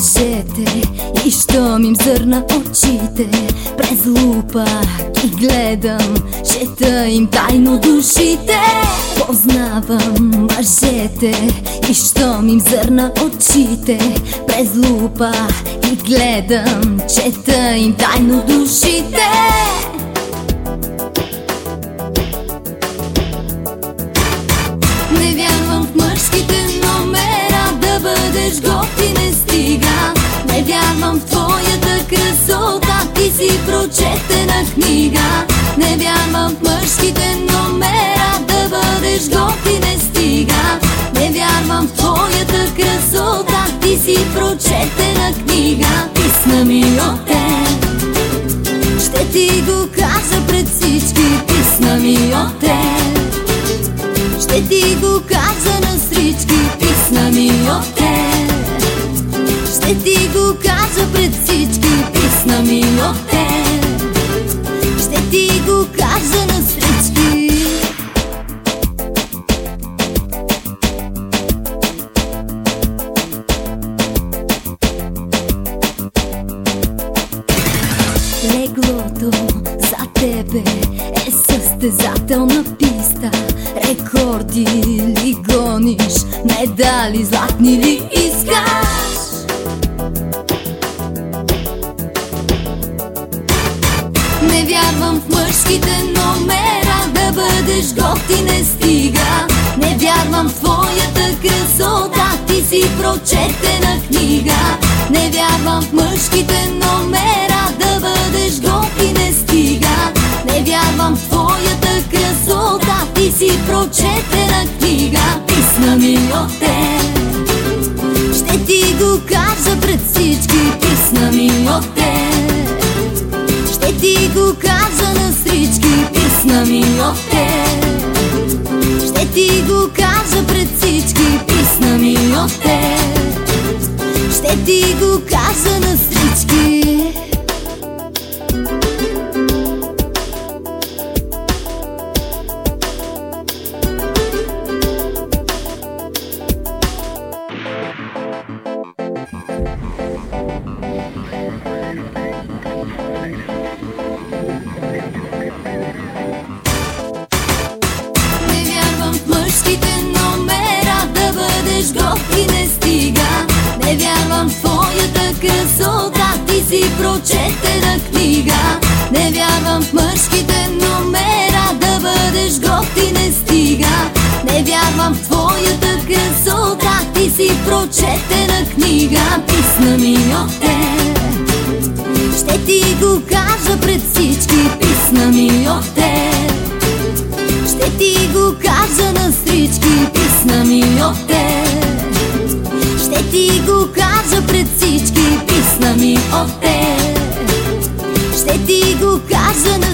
мъжете И щом им зърна очите През лупа ги гледам Шета им тайно душите. Познавам мъжете И щом им зърна очите През лупа ги гледам Чета им тайно душите прочетена книга. Не вярвам в мъжките номера Да бъдеш готи не стига. Не вярвам в твоята красота. Ти си прочетена книга. Писна ми от теб Ще ти го кажа пред всички. Писна ми от теб ще ти го кажа на всички Писна ми от теб Ще ти го кажа пред всички. Писна ми от теб Леглото за тебе е състезателна писта. Рекорди ли гониш, медали златни ли искаш? Не вярвам в мъжките номера Да бъдеш готи не стига. Не вярвам в твоята красота Ти си прочетена книга. Не вярвам в мъжките номера Да бъдеш готи не стига Не вярвам в твоята красота. Ти си прочетена книга Писна ми от теб. Ще ти го кажа пред всички Писна ми от теб. Ще ти го кажа на всички Писна ми от теб. Ще ти го кажа пред всички Писна ми от теб. Ще ти го кажа на всички Не вярвам мъжките номера бъдеш готи не стига. Не вярвам твоята красота Ти си прочетена книга. Не вярвам в мъжките номера Да бъдеш готи не стига. Не вярвам в твоята красота Ти си прочетена книга. Писна ми от теб от теб Ще ти го кажа на